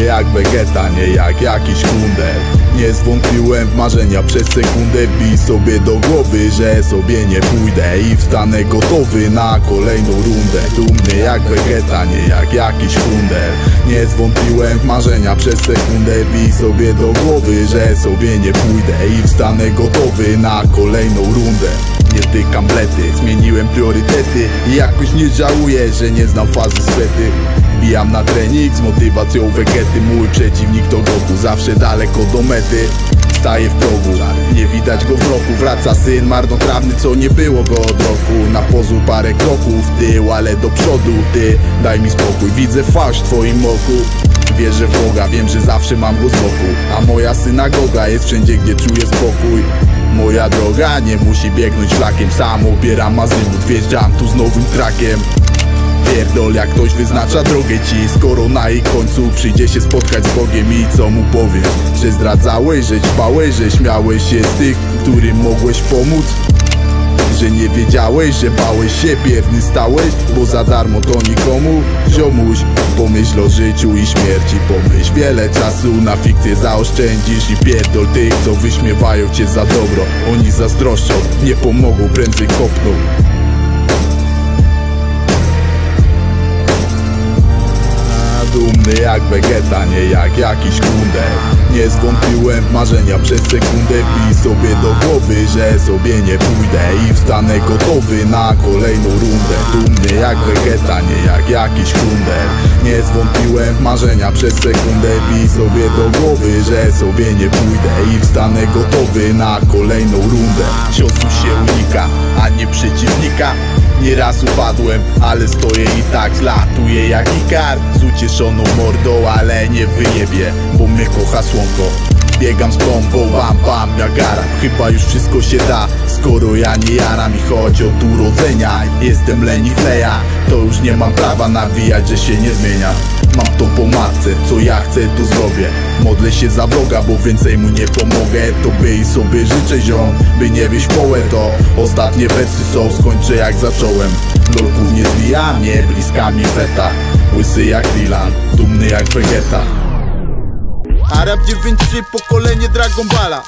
jak Vegeta, nie jak jakiś kunder Nie zwątpiłem w marzenia przez sekundę Wbij sobie do głowy, że sobie nie pójdę I wstanę gotowy na kolejną rundę. Dumny jak Vegeta, nie jak jakiś kunder Nie zwątpiłem w marzenia przez sekundę Wbij sobie do głowy, że sobie nie pójdę I wstanę gotowy na kolejną rundę nie tykam blety Zmieniłem priorytety i jakoś nie żałuję, że nie znam fazy swety. Wbijam na trening z motywacją wegety. Mój przeciwnik to Goku, zawsze daleko do mety. Staje w progu, nie widać go w roku. Wraca syn marnotrawny, co nie było go od roku. Na pozór parę kroków w tył, ale do przodu ty. Daj mi spokój, widzę fałsz w twoim oku Wierzę w Boga, wiem, że zawsze mam go z boku A moja synagoga jest wszędzie, gdzie czuję spokój Moja droga nie musi biegnąć szlakiem Sam opieram azymut, wjeżdżam tu z nowym trakiem Pierdol jak ktoś wyznacza drogę ci Skoro na jej końcu przyjdzie się spotkać z Bogiem I co mu powiesz? Że zdradzałeś, że ćpałeś, że śmiałeś się z tych, którym mogłeś pomóc? Że nie wiedziałeś, że bałeś się, bierny stałeś Bo za darmo to nikomu. Ziomuś, pomyśl o życiu i śmierci Pomyśl, wiele czasu na fikcję zaoszczędzisz I pierdol tych, co wyśmiewają cię za dobro. Oni zazdroszczą, nie pomogą, prędzej kopną dumny jak Vegeta, nie jak jakiś kunder Nie zwątpiłem w marzenia przez sekundę. Wbij sobie do głowy, że sobie nie pójdę. I wstanę gotowy na kolejną rundę. Dumny jak Vegeta, nie jak jakiś kunder Nie zwątpiłem w marzenia przez sekundę. Wbij sobie do głowy, że sobie nie pójdę. I wstanę gotowy na kolejną rundę. Ciosu się unika, a nie przeciwnika Nieraz upadłem, ale stoję i tak zlatuję jak ikar. Z ucieszoną mordą, ale nie wyjebie, bo mnie kocha słonko. Biegam z bombą, bam bam, ja garam. Chyba już wszystko się da, skoro ja nie jaram. I choć od urodzenia jestem leni fleja To już nie mam prawa nawijać, że się nie zmienia. Mam chcę to zrobię. Modlę się za wroga, bo więcej mu nie pomogę. To by i sobie życzę ziom, by nie wieść połę. To ostatnie wersy są, skończę jak zacząłem. Lolków nie zwija mnie, bliska mi feta. Łysy jak Dylan, dumny jak Vegeta. Arab 9-3 pokolenie Dragon Balla